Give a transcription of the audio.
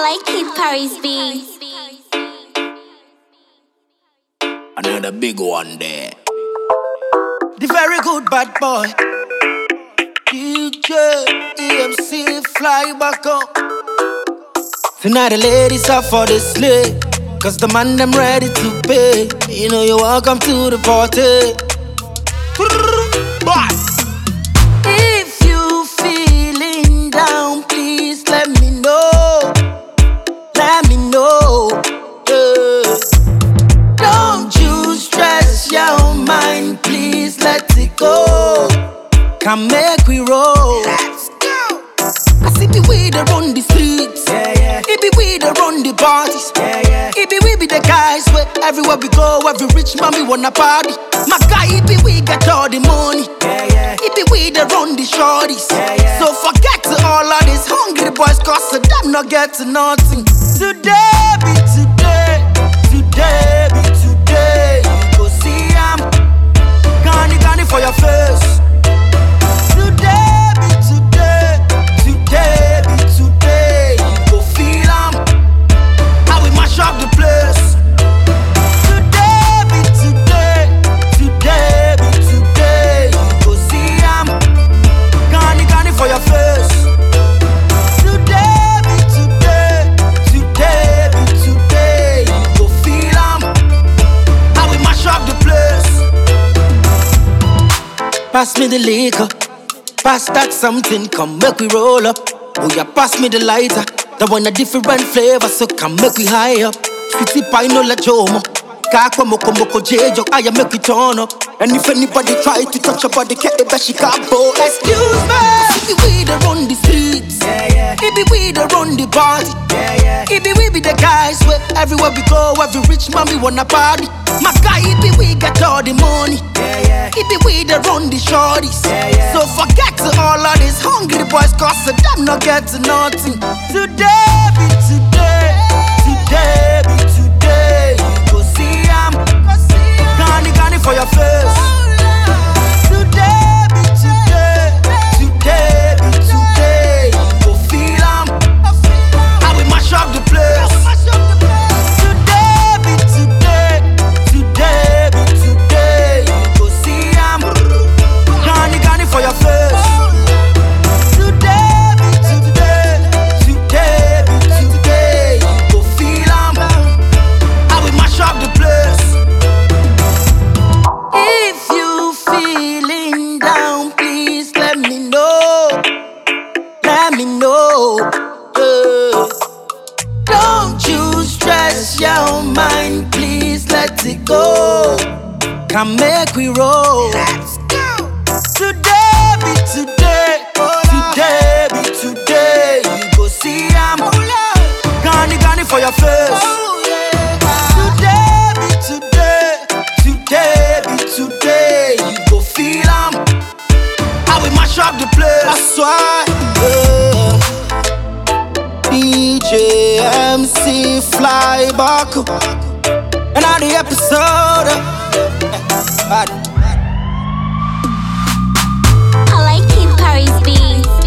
like Kid Paris B. Another big one there. The very good bad boy. DJ EMC fly back up. Tonight the ladies are for the slay. Cause the man them ready to pay. You know you're welcome to the party. Boy. Go. Come make we roll. Let's go. I see the way they run the streets. Yeah, yeah. It be we that run the parties. Yeah, yeah. It be we be the guys where everywhere we go, every rich man we wanna party. My guy, it be we get all the money. Yeah, yeah. It be we that run the shorties. Yeah, yeah. So forget all of these hungry boys, cause them not get nothing. Today be today, Pass me the liquor. Pass that something, come make we roll up. Oh yeah, pass me the lighter. That one a different flavor, so come make we high up. City pine no la jomo. Kakwa moko moko jejo, I make we turn up. And if anybody try to touch your body, get the best she got bo. Excuse me. It be we that run the streets. Yeah, yeah. It be we that run the party. Yeah, yeah. It be we be the guys where everywhere we go, every rich man we wanna party. My guy, it be we get all the money. Yeah, yeah. It be we that run the shorties. Yeah, yeah. So forget to all of these hungry boys, cause them not get to nothing. Today be today, today let it go. Come make we roll. Let's go. Today be today, today be today. You go see I'm oh, Gani Gani for your face. Oh, today be today, today be today. You go feel. How we mash up the place. That's why. Yeah. DJ MC fly back. Another episode. Bad. I like Kid Paris B.